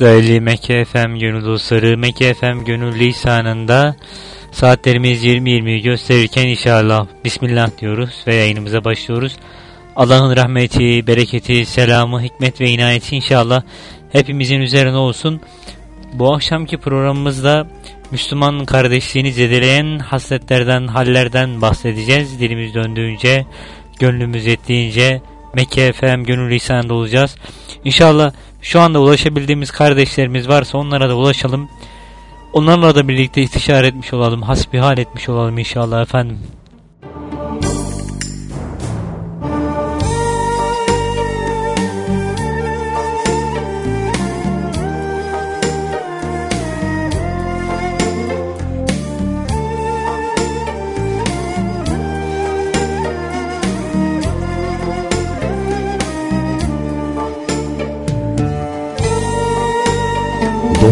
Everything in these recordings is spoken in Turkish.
Değerli Mekke FM gönül dostları Mekke FM gönül lisanında saatlerimiz 20.20 gösterirken inşallah Bismillah diyoruz ve yayınımıza başlıyoruz. Allah'ın rahmeti, bereketi, selamı, hikmet ve inayeti inşallah hepimizin üzerine olsun. Bu akşamki programımızda Müslüman kardeşliğini zedeleyen hasletlerden, hallerden bahsedeceğiz. Dilimiz döndüğünce, gönlümüz yettiğince Mekke FM gönül lisanında olacağız. İnşallah şu anda ulaşabildiğimiz kardeşlerimiz varsa onlara da ulaşalım. Onlarla da birlikte istişare etmiş olalım, hasbihal etmiş olalım inşallah efendim.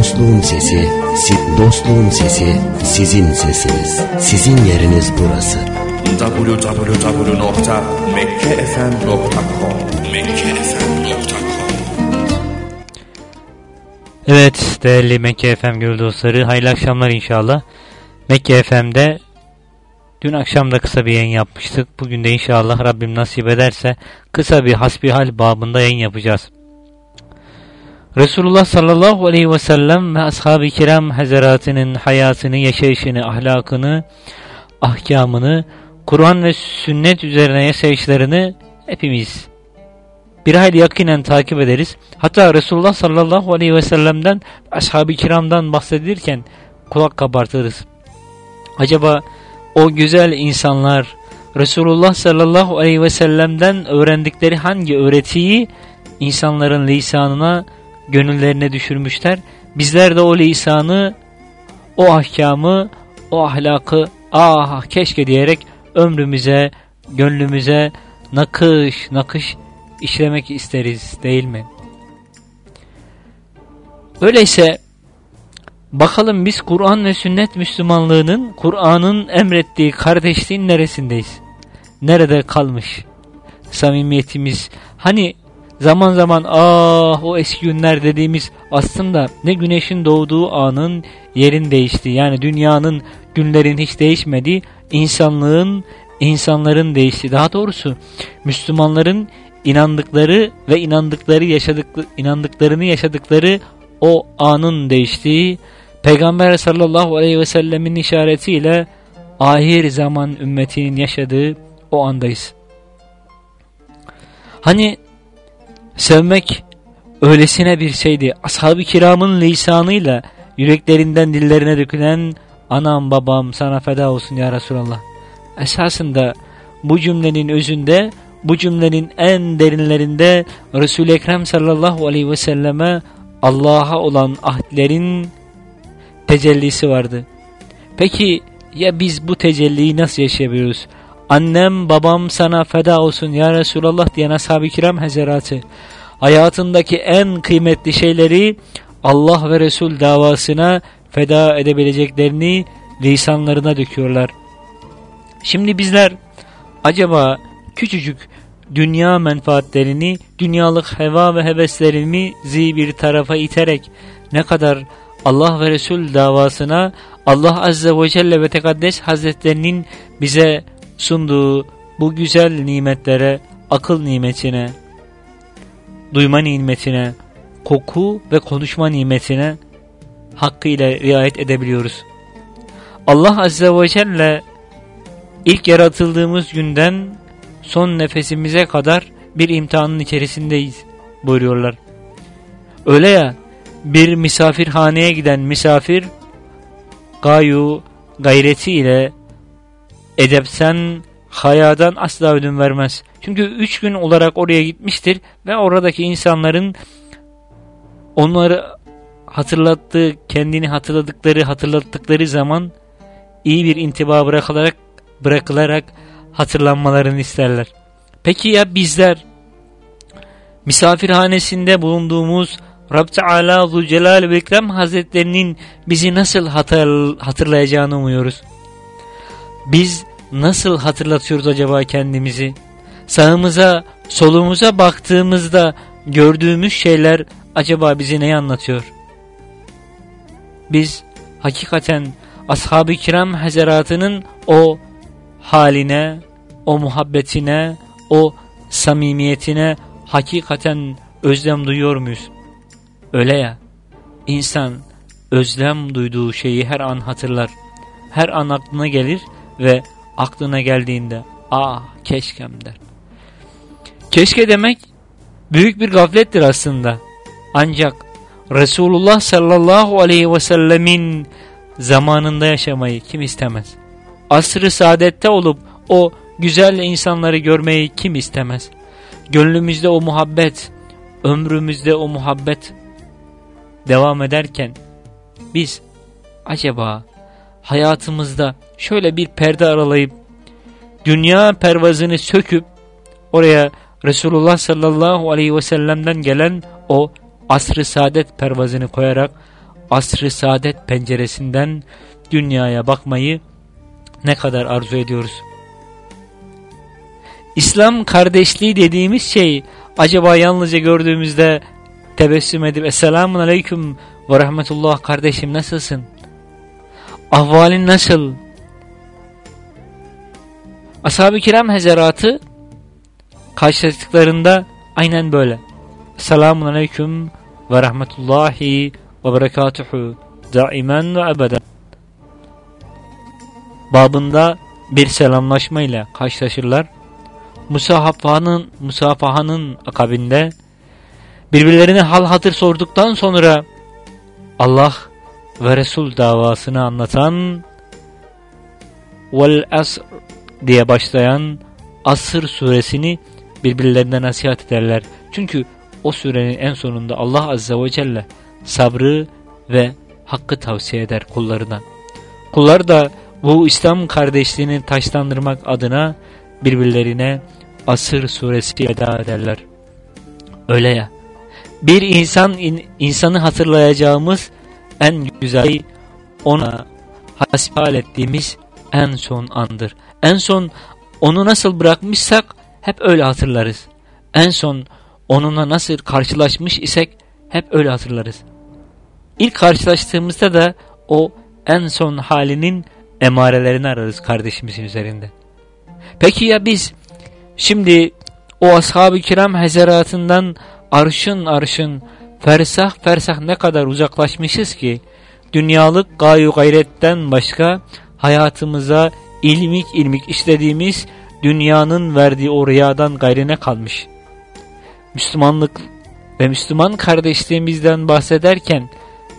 Dostluğun sesi, si, dostluğun sesi sizin sesiniz. Sizin yeriniz burası. www.mekkefm.com mekkefm.com Evet değerli Mekke FM gönül dostları hayırlı akşamlar inşallah. Mekke FM'de dün akşam da kısa bir yayın yapmıştık. Bugün de inşallah Rabbim nasip ederse kısa bir hasbihal babında yayın yapacağız. Resulullah sallallahu aleyhi ve sellem ve ashab-ı kiram hazaratının hayatını, yaşayışını, ahlakını, ahkamını, Kur'an ve sünnet üzerine yaşayışlarını hepimiz bir hayli yakinen takip ederiz. Hatta Resulullah sallallahu aleyhi ve sellem'den ashab-ı kiramdan bahsedilirken kulak kabartırız. Acaba o güzel insanlar Resulullah sallallahu aleyhi ve sellem'den öğrendikleri hangi öğretiyi insanların lisanına gönüllerine düşürmüşler. Bizler de o lisanı, o ahkamı, o ahlakı ah keşke diyerek ömrümüze, gönlümüze nakış nakış işlemek isteriz değil mi? Öyleyse bakalım biz Kur'an ve sünnet Müslümanlığının Kur'an'ın emrettiği kardeşliğin neresindeyiz? Nerede kalmış? Samimiyetimiz hani Zaman zaman ah o eski günler dediğimiz aslında ne güneşin doğduğu anın yerin değişti. Yani dünyanın günlerin hiç değişmedi. insanlığın insanların değişti. Daha doğrusu Müslümanların inandıkları ve inandıkları yaşadık inandıklarını yaşadıkları o anın değiştiği Peygamber sallallahu aleyhi ve sellemin işaretiyle ahir zaman ümmetinin yaşadığı o andayız. Hani Sevmek öylesine bir şeydi. Ashab-ı kiramın lisanıyla yüreklerinden dillerine dökülen anam babam sana feda olsun ya Resulallah. Esasında bu cümlenin özünde bu cümlenin en derinlerinde Resul-i Ekrem sallallahu aleyhi ve selleme Allah'a olan ahdlerin tecellisi vardı. Peki ya biz bu tecelliyi nasıl yaşayabiliyoruz? Annem babam sana feda olsun ya Resulallah diyen ashab-ı kiram hezeratı. Hayatındaki en kıymetli şeyleri Allah ve Resul davasına feda edebileceklerini lisanlarına döküyorlar. Şimdi bizler acaba küçücük dünya menfaatlerini, dünyalık heva ve heveslerimizi bir tarafa iterek ne kadar Allah ve Resul davasına Allah Azze ve Celle ve Tekaddes Hazretlerinin bize sunduğu bu güzel nimetlere, akıl nimetine, duyma nimetine, koku ve konuşma nimetine hakkıyla riayet edebiliyoruz. Allah Azze ve Celle ilk yaratıldığımız günden son nefesimize kadar bir imtihanın içerisindeyiz buyuruyorlar. Öyle ya bir misafirhaneye giden misafir gayu gayretiyle edepsen hayadan asla ödün vermez. Çünkü üç gün olarak oraya gitmiştir ve oradaki insanların onları hatırlattığı, kendini hatırladıkları, hatırlattıkları zaman iyi bir intiba bırakılarak, bırakılarak hatırlanmalarını isterler. Peki ya bizler misafirhanesinde bulunduğumuz Rab Teala Zülcelal ve İkram Hazretlerinin bizi nasıl hatır, hatırlayacağını umuyoruz. Biz nasıl hatırlatıyoruz acaba kendimizi? Sağımıza, solumuza baktığımızda gördüğümüz şeyler acaba bize neyi anlatıyor? Biz hakikaten ashab-ı kiram hazaratının o haline, o muhabbetine, o samimiyetine hakikaten özlem duyuyor muyuz? Öyle ya, insan özlem duyduğu şeyi her an hatırlar. Her an aklına gelir ve aklına geldiğinde ah keşkem der. Keşke demek büyük bir gaflettir aslında. Ancak Resulullah sallallahu aleyhi ve sellemin zamanında yaşamayı kim istemez? Asrı saadette olup o güzel insanları görmeyi kim istemez? Gönlümüzde o muhabbet, ömrümüzde o muhabbet devam ederken biz acaba hayatımızda şöyle bir perde aralayıp dünya pervazını söküp oraya Resulullah sallallahu aleyhi ve sellem'den gelen o asr-ı saadet pervazını koyarak asr-ı saadet penceresinden dünyaya bakmayı ne kadar arzu ediyoruz. İslam kardeşliği dediğimiz şey acaba yalnızca gördüğümüzde tebessüm edip Esselamun Aleyküm ve Rahmetullah kardeşim nasılsın? Ahvalin nasıl? Ashab-ı kiram hezeratı karşılaştıklarında aynen böyle. Selamun aleyküm ve rahmetullahi ve berekatuhu daimen ve ebeden. Babında bir selamlaşma ile karşılaşırlar. Musafahanın, musafahanın akabinde birbirlerine hal hatır sorduktan sonra Allah ve Resul davasını anlatan vel asr diye başlayan Asır suresini birbirlerine nasihat ederler. Çünkü o surenin en sonunda Allah Azze ve Celle sabrı ve hakkı tavsiye eder kullarına. Kullar da bu İslam kardeşliğini taşlandırmak adına birbirlerine Asır suresi eda ederler. Öyle ya. Bir insan in, insanı hatırlayacağımız en güzel ona hasbihal ettiğimiz en son andır. En son onu nasıl bırakmışsak hep öyle hatırlarız. En son onunla nasıl karşılaşmış isek hep öyle hatırlarız. İlk karşılaştığımızda da o en son halinin emarelerini ararız kardeşimizin üzerinde. Peki ya biz şimdi o ashab-ı kiram hezeratından arşın arşın fersah fersah ne kadar uzaklaşmışız ki dünyalık gayu gayretten başka hayatımıza ilmik ilmik işlediğimiz dünyanın verdiği o riyadan gayrine kalmış. Müslümanlık ve Müslüman kardeşliğimizden bahsederken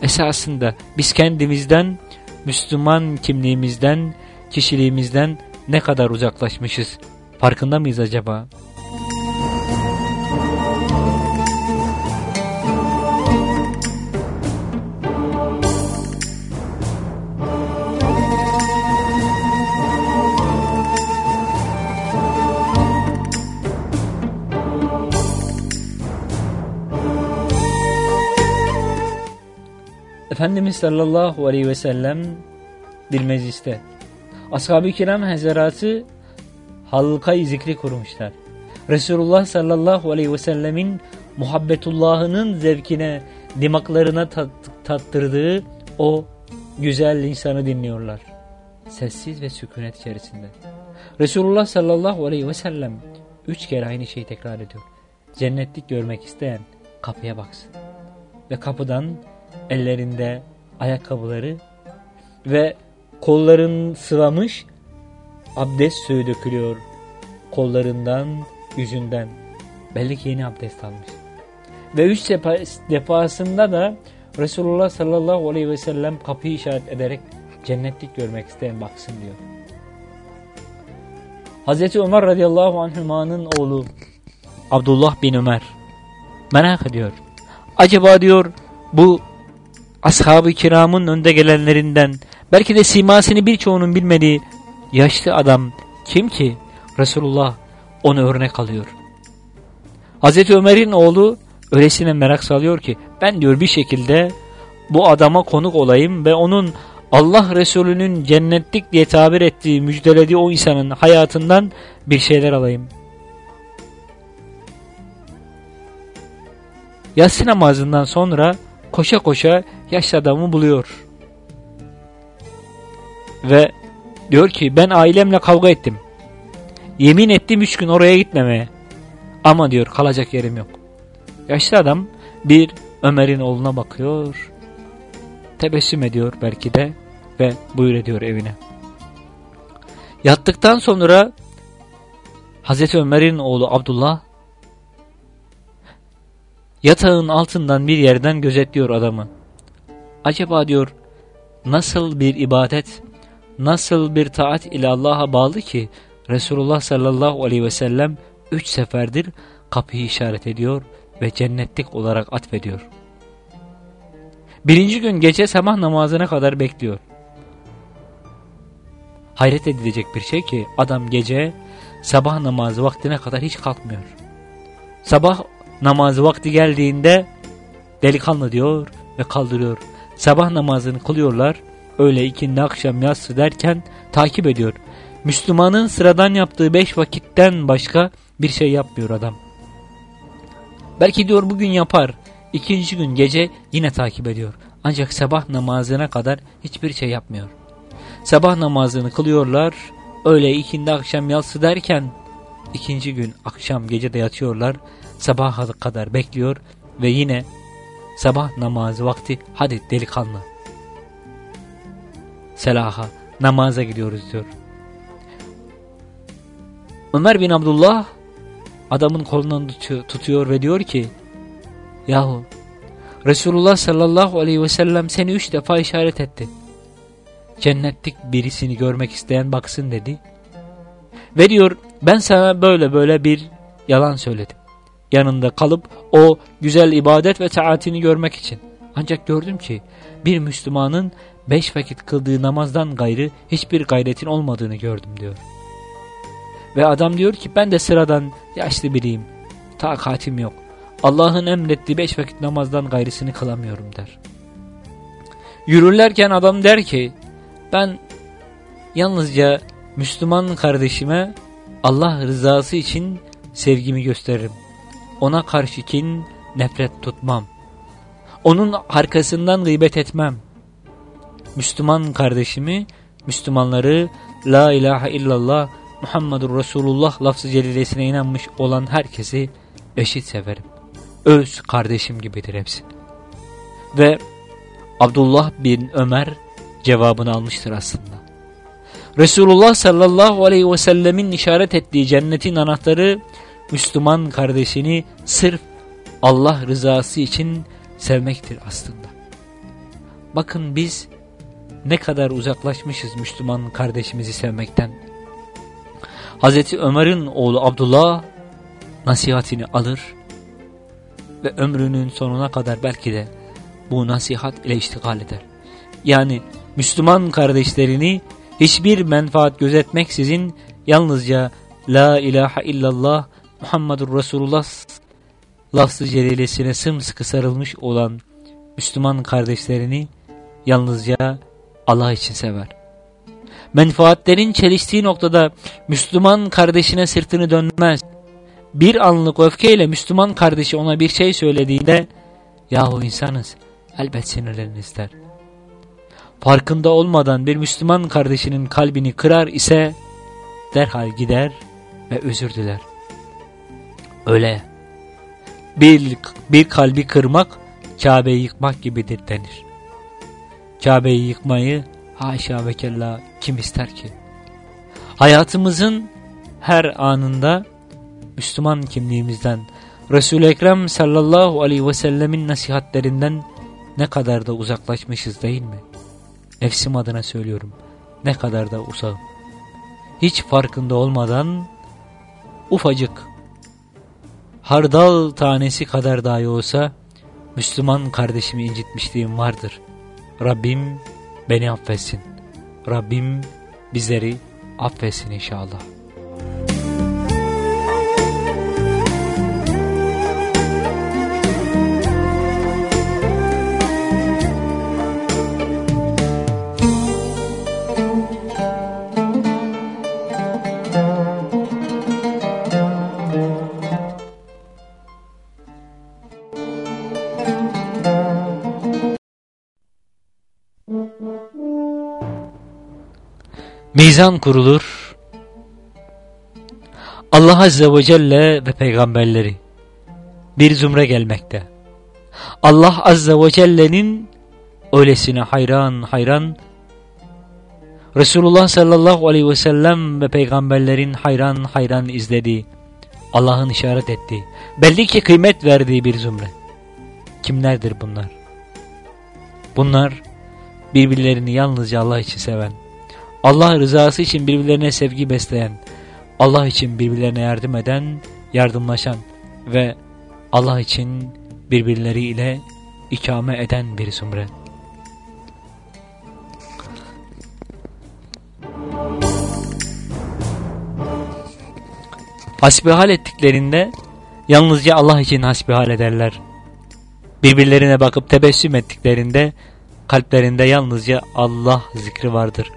esasında biz kendimizden, Müslüman kimliğimizden, kişiliğimizden ne kadar uzaklaşmışız? Farkında mıyız acaba? Efendimiz sallallahu aleyhi ve sellem bir mecliste. Ashab-ı kiram hezeratı halkayı zikri kurmuşlar. Resulullah sallallahu aleyhi ve sellemin muhabbetullahının zevkine, dimaklarına tat, tattırdığı o güzel insanı dinliyorlar. Sessiz ve sükunet içerisinde. Resulullah sallallahu aleyhi ve sellem üç kere aynı şeyi tekrar ediyor. Cennetlik görmek isteyen kapıya baksın. Ve kapıdan ellerinde ayakkabıları ve kolların sıvamış abdest suyu dökülüyor kollarından, yüzünden. Belli ki yeni abdest almış. Ve üç defasında da Resulullah sallallahu aleyhi ve sellem kapıyı işaret ederek cennetlik görmek isteyen baksın diyor. Hazreti Ömer radıyallahu anhümanın oğlu Abdullah bin Ömer merak ediyor. Acaba diyor bu ashab-ı kiramın önde gelenlerinden belki de simasını birçoğunun bilmediği yaşlı adam kim ki Resulullah onu örnek alıyor. Hazreti Ömer'in oğlu öylesine merak salıyor ki ben diyor bir şekilde bu adama konuk olayım ve onun Allah Resulü'nün cennetlik diye tabir ettiği, müjdelediği o insanın hayatından bir şeyler alayım. yatsı namazından sonra koşa koşa yaşlı adamı buluyor. Ve diyor ki ben ailemle kavga ettim. Yemin ettim üç gün oraya gitmemeye. Ama diyor kalacak yerim yok. Yaşlı adam bir Ömer'in oğluna bakıyor. Tebessüm ediyor belki de ve buyur ediyor evine. Yattıktan sonra Hazreti Ömer'in oğlu Abdullah yatağın altından bir yerden gözetliyor adamı. Acaba diyor nasıl bir ibadet, nasıl bir taat ile Allah'a bağlı ki Resulullah sallallahu aleyhi ve sellem üç seferdir kapıyı işaret ediyor ve cennetlik olarak atfediyor. Birinci gün gece sabah namazına kadar bekliyor. Hayret edilecek bir şey ki adam gece sabah namazı vaktine kadar hiç kalkmıyor. Sabah namazı vakti geldiğinde delikanlı diyor ve kaldırıyor. Sabah namazını kılıyorlar. Öyle ikindi akşam yatsı derken takip ediyor. Müslümanın sıradan yaptığı beş vakitten başka bir şey yapmıyor adam. Belki diyor bugün yapar. İkinci gün gece yine takip ediyor. Ancak sabah namazına kadar hiçbir şey yapmıyor. Sabah namazını kılıyorlar. Öyle ikindi akşam yatsı derken ikinci gün akşam gece de yatıyorlar. Sabaha kadar bekliyor ve yine sabah namazı vakti hadi delikanlı. Selaha namaza gidiyoruz diyor. Ömer bin Abdullah adamın kolundan tutuyor ve diyor ki Yahu Resulullah sallallahu aleyhi ve sellem seni üç defa işaret etti. Cennetlik birisini görmek isteyen baksın dedi. Ve diyor ben sana böyle böyle bir yalan söyledim. Yanında kalıp o güzel ibadet ve taatini görmek için. Ancak gördüm ki bir Müslümanın beş vakit kıldığı namazdan gayrı hiçbir gayretin olmadığını gördüm diyor. Ve adam diyor ki ben de sıradan yaşlı biriyim. Takatim yok. Allah'ın emrettiği beş vakit namazdan gayrısını kılamıyorum der. Yürürlerken adam der ki ben yalnızca Müslüman kardeşime Allah rızası için sevgimi gösteririm. Ona karşı kin, nefret tutmam. Onun arkasından gıybet etmem. Müslüman kardeşimi, Müslümanları La ilahe illallah Muhammedur Resulullah lafzı celilesine inanmış olan herkesi eşit severim. Öz kardeşim gibidir hepsi. Ve Abdullah bin Ömer cevabını almıştır aslında. Resulullah sallallahu aleyhi ve sellemin işaret ettiği cennetin anahtarı Müslüman kardeşini sırf Allah rızası için sevmektir aslında. Bakın biz ne kadar uzaklaşmışız Müslüman kardeşimizi sevmekten. Hazreti Ömer'in oğlu Abdullah nasihatini alır ve ömrünün sonuna kadar belki de bu nasihat ile iştigal eder. Yani Müslüman kardeşlerini hiçbir menfaat gözetmeksizin yalnızca La ilahe illallah Muhammedur Resulullah lafzı celilesine sımsıkı sarılmış olan Müslüman kardeşlerini yalnızca Allah için sever. Menfaatlerin çeliştiği noktada Müslüman kardeşine sırtını dönmez. Bir anlık öfkeyle Müslüman kardeşi ona bir şey söylediğinde yahu insanız elbet sinirleriniz der. Farkında olmadan bir Müslüman kardeşinin kalbini kırar ise derhal gider ve özür diler. Öyle. Bir, bir kalbi kırmak Kabe'yi yıkmak gibidir denir. Kabe'yi yıkmayı haşa ve kella kim ister ki? Hayatımızın her anında Müslüman kimliğimizden, Resul-i Ekrem sallallahu aleyhi ve sellemin nasihatlerinden ne kadar da uzaklaşmışız değil mi? Nefsim adına söylüyorum. Ne kadar da uzağım. Hiç farkında olmadan ufacık hardal tanesi kadar dahi olsa Müslüman kardeşimi incitmişliğim vardır. Rabbim beni affetsin. Rabbim bizleri affetsin inşallah. Mizan kurulur. Allah Azze ve Celle ve peygamberleri bir zümre gelmekte. Allah Azze ve Celle'nin öylesine hayran hayran Resulullah sallallahu aleyhi ve sellem ve peygamberlerin hayran hayran izlediği Allah'ın işaret ettiği belli ki kıymet verdiği bir zümre. Kimlerdir bunlar? Bunlar birbirlerini yalnızca Allah için seven, Allah rızası için birbirlerine sevgi besleyen, Allah için birbirlerine yardım eden, yardımlaşan ve Allah için birbirleriyle ikame eden bir zümre. Hasbihal ettiklerinde yalnızca Allah için hasbihal ederler. Birbirlerine bakıp tebessüm ettiklerinde kalplerinde yalnızca Allah zikri vardır.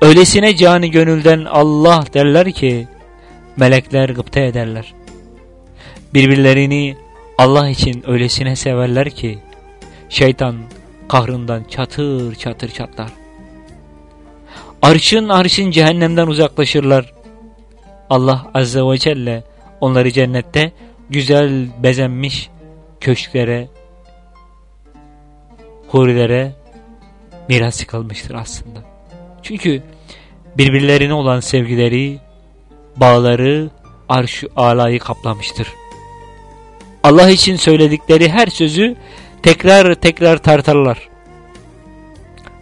Öylesine cani gönülden Allah derler ki melekler gıpta ederler. Birbirlerini Allah için öylesine severler ki şeytan kahrından çatır çatır çatlar. Arşın arşın cehennemden uzaklaşırlar. Allah Azze ve Celle onları cennette güzel bezenmiş köşklere, hurilere miras kalmıştır aslında. Çünkü birbirlerine olan sevgileri, bağları arş alayı kaplamıştır. Allah için söyledikleri her sözü tekrar tekrar tartarlar.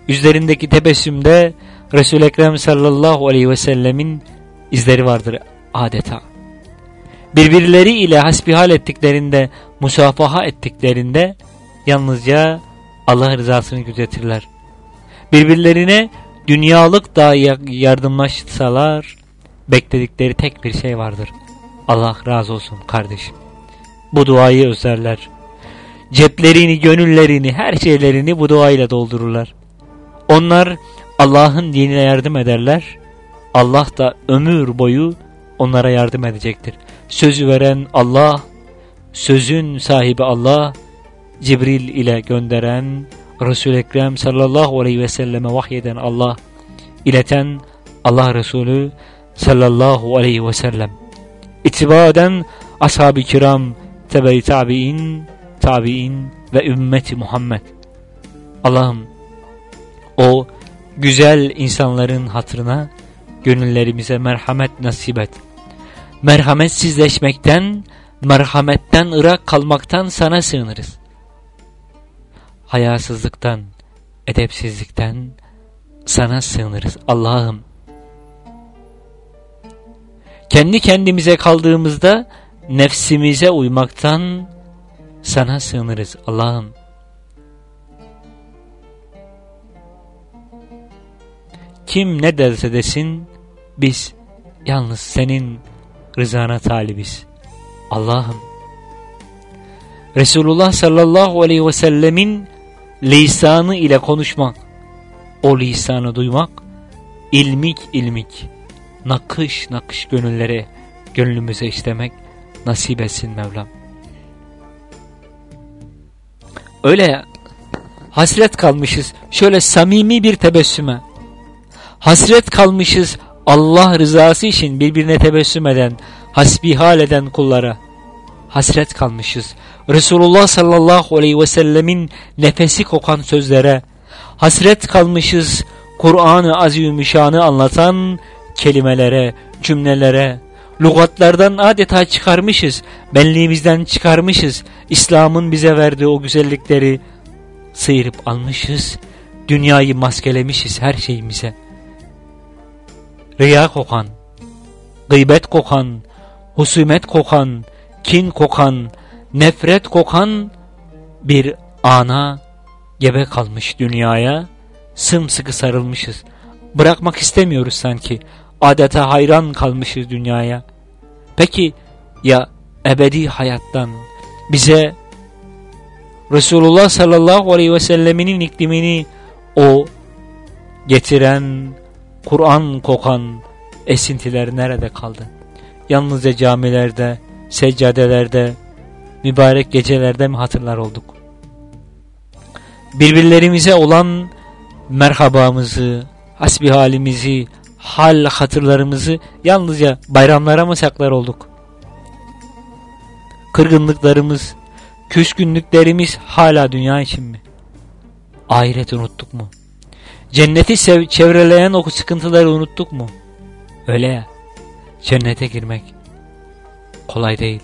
Yüzlerindeki tebessümde Resul-i Ekrem sallallahu aleyhi ve sellemin izleri vardır adeta. Birbirleri ile hasbihal ettiklerinde, musafaha ettiklerinde yalnızca Allah rızasını gözetirler. Birbirlerine dünyalık da yardımlaşsalar bekledikleri tek bir şey vardır. Allah razı olsun kardeşim. Bu duayı özlerler. Ceplerini, gönüllerini, her şeylerini bu duayla doldururlar. Onlar Allah'ın dinine yardım ederler. Allah da ömür boyu onlara yardım edecektir. Sözü veren Allah, sözün sahibi Allah, Cibril ile gönderen, Resul-i Ekrem sallallahu aleyhi ve selleme vahyeden Allah, ileten Allah Resulü sallallahu aleyhi ve sellem. İtiba eden ashab-ı kiram, tebe-i tabi'in, tabi'in ve ümmeti Muhammed. Allah'ım o güzel insanların hatırına gönüllerimize merhamet nasip et. Merhametsizleşmekten, merhametten ırak kalmaktan sana sığınırız. Hayasızlıktan, edepsizlikten sana sığınırız Allah'ım. Kendi kendimize kaldığımızda nefsimize uymaktan sana sığınırız Allah'ım. Kim ne derse desin biz yalnız senin rızana talibiz. Allah'ım Resulullah sallallahu aleyhi ve sellemin lisanı ile konuşmak, o lisanı duymak, ilmik ilmik, nakış nakış gönüllere, gönlümüze işlemek nasip etsin Mevlam. Öyle hasret kalmışız şöyle samimi bir tebessüme. Hasret kalmışız Allah rızası için birbirine tebessüm eden, hasbihal eden kullara. Hasret kalmışız. Resulullah sallallahu aleyhi ve sellemin nefesi kokan sözlere. Hasret kalmışız Kur'an-ı Azimüşşan'ı anlatan kelimelere, cümlelere. Lugatlardan adeta çıkarmışız, benliğimizden çıkarmışız. İslam'ın bize verdiği o güzellikleri sıyırıp almışız. Dünyayı maskelemişiz her şeyimize riya kokan, gıybet kokan, husumet kokan, kin kokan, nefret kokan bir ana gebe kalmış dünyaya sımsıkı sarılmışız. Bırakmak istemiyoruz sanki. Adeta hayran kalmışız dünyaya. Peki ya ebedi hayattan bize Resulullah sallallahu aleyhi ve selleminin iklimini o getiren Kur'an kokan esintiler nerede kaldı? Yalnızca camilerde, seccadelerde, mübarek gecelerde mi hatırlar olduk? Birbirlerimize olan merhabamızı, hasbi halimizi, hal hatırlarımızı yalnızca bayramlara mı saklar olduk? Kırgınlıklarımız, küskünlüklerimiz hala dünya için mi? Ahireti unuttuk mu? Cenneti çevreleyen o sıkıntıları unuttuk mu? Öyle ya. Cennete girmek kolay değil.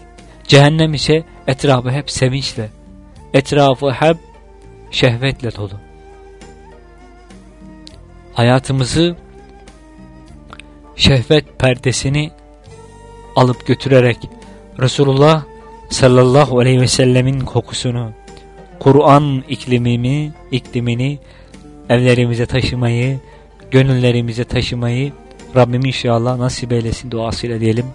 Cehennem ise etrafı hep sevinçle, etrafı hep şehvetle dolu. Hayatımızı şehvet perdesini alıp götürerek Resulullah sallallahu aleyhi ve sellemin kokusunu, Kur'an iklimimi, iklimini evlerimize taşımayı, gönüllerimize taşımayı Rabbim inşallah nasip eylesin duasıyla diyelim.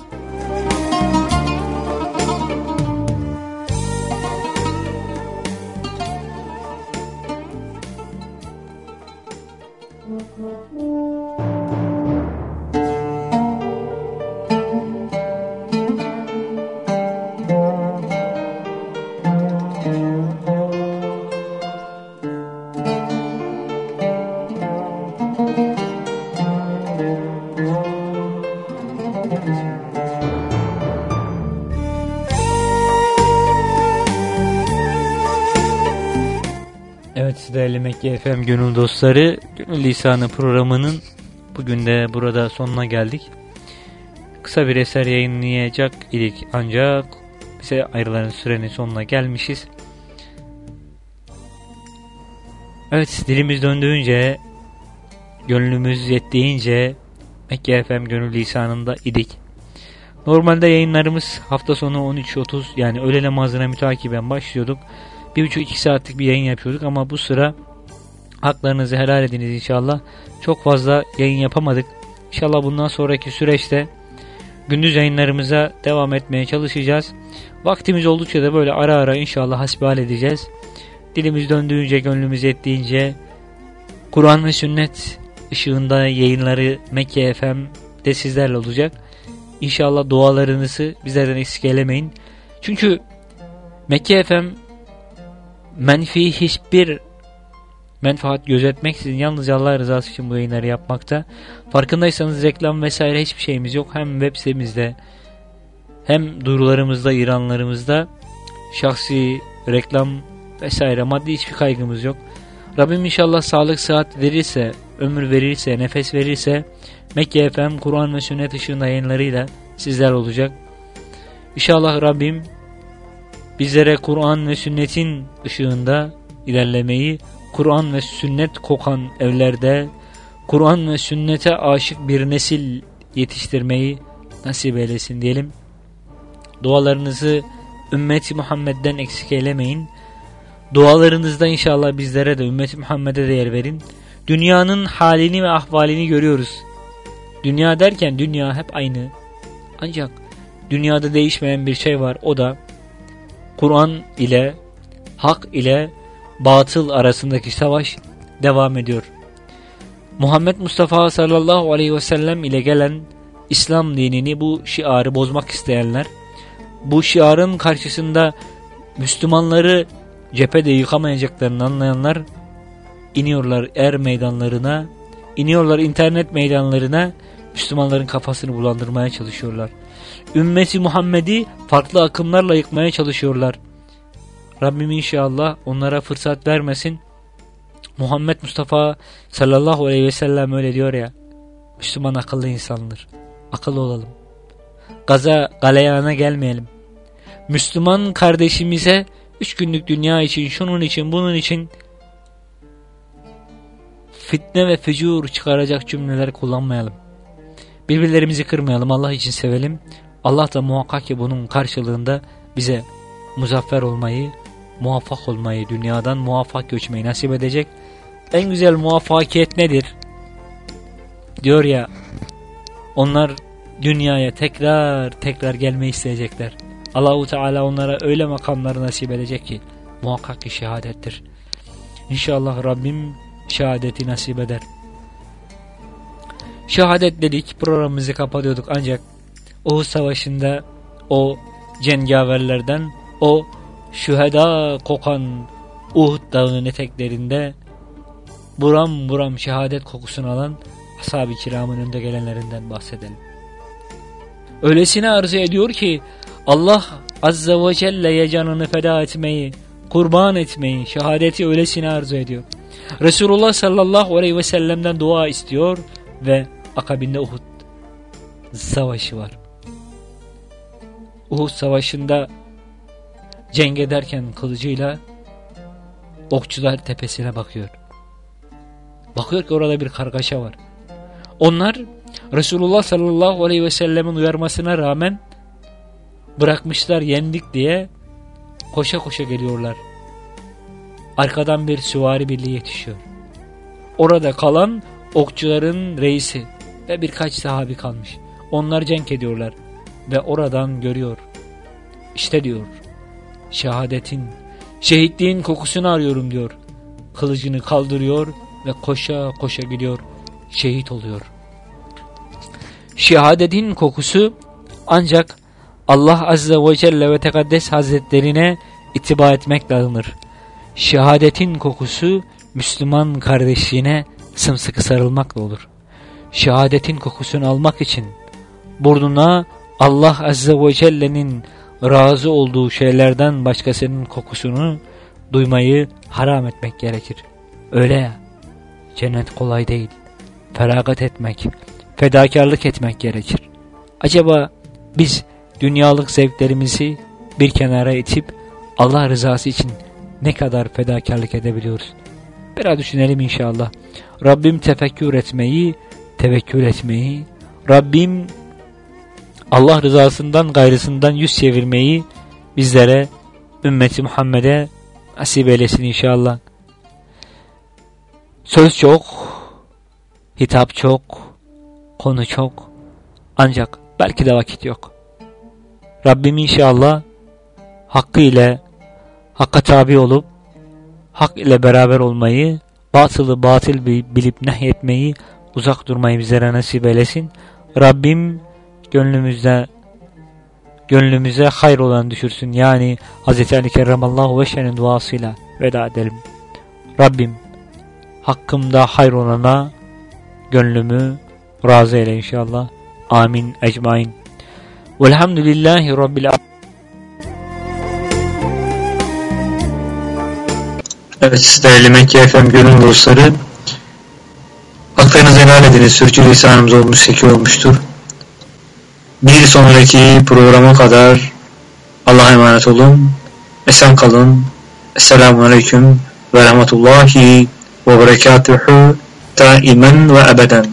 Değerli Mekke FM gönül dostları. Gönül Lisanı programının bugün de burada sonuna geldik. Kısa bir eser yayınlayacak idik ancak bize ayrılan sürenin sonuna gelmişiz. Evet dilimiz döndüğünce, gönlümüz yettiğince Mekke FM gönül lisanında idik. Normalde yayınlarımız hafta sonu 13.30 yani öğle namazına mütakiben başlıyorduk bir buçuk iki saatlik bir yayın yapıyorduk ama bu sıra haklarınızı helal ediniz inşallah. Çok fazla yayın yapamadık. İnşallah bundan sonraki süreçte gündüz yayınlarımıza devam etmeye çalışacağız. Vaktimiz oldukça da böyle ara ara inşallah hasbihal edeceğiz. Dilimiz döndüğünce, gönlümüz ettiğince Kur'an ve sünnet ışığında yayınları Mekke FM'de sizlerle olacak. İnşallah dualarınızı bizlerden eksik elemeyin. Çünkü Mekke FM menfi hiçbir menfaat gözetmeksizin yalnızca Allah rızası için bu yayınları yapmakta. Farkındaysanız reklam vesaire hiçbir şeyimiz yok. Hem web sitemizde hem duyurularımızda, iranlarımızda şahsi reklam vesaire maddi hiçbir kaygımız yok. Rabbim inşallah sağlık, sıhhat verirse, ömür verirse, nefes verirse Mekke FM, Kur'an ve sünnet ışığında yayınlarıyla sizler olacak. İnşallah Rabbim bizlere Kur'an ve sünnetin ışığında ilerlemeyi, Kur'an ve sünnet kokan evlerde, Kur'an ve sünnete aşık bir nesil yetiştirmeyi nasip eylesin diyelim. Dualarınızı ümmeti Muhammed'den eksik eylemeyin. Dualarınızda inşallah bizlere de ümmeti Muhammed'e değer verin. Dünyanın halini ve ahvalini görüyoruz. Dünya derken dünya hep aynı. Ancak dünyada değişmeyen bir şey var. O da Kur'an ile hak ile batıl arasındaki savaş devam ediyor. Muhammed Mustafa sallallahu aleyhi ve sellem ile gelen İslam dinini bu şiarı bozmak isteyenler, bu şiarın karşısında Müslümanları cephede yıkamayacaklarını anlayanlar iniyorlar er meydanlarına, iniyorlar internet meydanlarına Müslümanların kafasını bulandırmaya çalışıyorlar ümmeti Muhammed'i farklı akımlarla yıkmaya çalışıyorlar. Rabbim inşallah onlara fırsat vermesin. Muhammed Mustafa sallallahu aleyhi ve sellem öyle diyor ya. Müslüman akıllı insandır. Akıllı olalım. Gaza galeyana gelmeyelim. Müslüman kardeşimize üç günlük dünya için, şunun için, bunun için fitne ve fücur çıkaracak cümleler kullanmayalım. Birbirlerimizi kırmayalım. Allah için sevelim. Allah da muhakkak ki bunun karşılığında bize muzaffer olmayı, muvaffak olmayı, dünyadan muvaffak göçmeyi nasip edecek. En güzel muvaffakiyet nedir? Diyor ya, onlar dünyaya tekrar tekrar gelmeyi isteyecekler. Allahu Teala onlara öyle makamları nasip edecek ki muhakkak ki şehadettir. İnşallah Rabbim şehadeti nasip eder. Şehadet dedik programımızı kapatıyorduk ancak Uhud Savaşı'nda o cengaverlerden o şüheda kokan Uhud dağının eteklerinde buram buram şehadet kokusunu alan ashab-ı kiramın önde gelenlerinden bahsedelim. Öylesine arzu ediyor ki Allah Azze ve Celle'ye canını feda etmeyi, kurban etmeyi, şehadeti öylesine arzu ediyor. Resulullah sallallahu aleyhi ve sellem'den dua istiyor ve akabinde Uhud savaşı var. Uhud savaşında cenk ederken kılıcıyla okçular tepesine bakıyor. Bakıyor ki orada bir kargaşa var. Onlar Resulullah sallallahu aleyhi ve sellemin uyarmasına rağmen bırakmışlar yendik diye koşa koşa geliyorlar. Arkadan bir süvari birliği yetişiyor. Orada kalan okçuların reisi ve birkaç sahabi kalmış. Onlar cenk ediyorlar ve oradan görüyor. İşte diyor şehadetin, şehitliğin kokusunu arıyorum diyor. Kılıcını kaldırıyor ve koşa koşa gidiyor. Şehit oluyor. Şehadetin kokusu ancak Allah Azze ve Celle ve Tekaddes Hazretlerine itibar etmekle alınır. Şehadetin kokusu Müslüman kardeşliğine sımsıkı sarılmakla olur. Şehadetin kokusunu almak için burnuna Allah Azze ve Celle'nin razı olduğu şeylerden başkasının kokusunu duymayı haram etmek gerekir. Öyle ya, cennet kolay değil. Feragat etmek, fedakarlık etmek gerekir. Acaba biz dünyalık zevklerimizi bir kenara itip Allah rızası için ne kadar fedakarlık edebiliyoruz? Biraz düşünelim inşallah. Rabbim tefekkür etmeyi, tevekkül etmeyi, Rabbim Allah rızasından gayrısından yüz çevirmeyi bizlere, ümmeti Muhammed'e nasip eylesin inşallah. Söz çok, hitap çok, konu çok ancak belki de vakit yok. Rabbim inşallah hakkı ile hakka tabi olup hak ile beraber olmayı, batılı batıl bilip nehyetmeyi, uzak durmayı bizlere nasip eylesin. Rabbim gönlümüzde gönlümüze hayır olan düşürsün. Yani Hz. Ali Kerramallahu Veşe'nin duasıyla veda edelim. Rabbim hakkımda hayır olana gönlümü razı eyle inşallah. Amin ecmain. Velhamdülillahi Rabbil Evet değerli Mekke FM gönül dostları Haklarınızı helal ediniz. Sürçülisanımız olmuş, seki olmuştur. Bir sonraki programa kadar Allah'a emanet olun. Esen kalın. Esselamu Aleyküm ve Rahmetullahi ve Berekatuhu daimen ve ebeden.